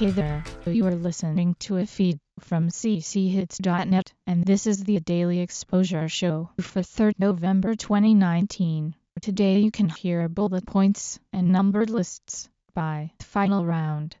Hey there, you are listening to a feed from cchits.net, and this is the Daily Exposure Show for 3rd November 2019. Today you can hear bullet points and numbered lists by Final Round.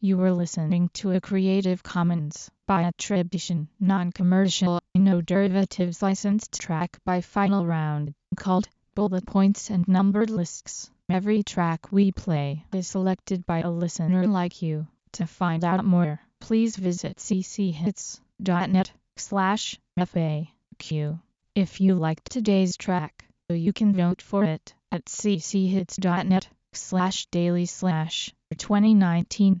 You were listening to a Creative Commons by attribution, non-commercial, no derivatives licensed track by Final Round called Bullet Points and Numbered Lists. Every track we play is selected by a listener like you. To find out more, please visit cchits.net slash FAQ. If you liked today's track, you can vote for it at cchits.net slash daily slash 2019.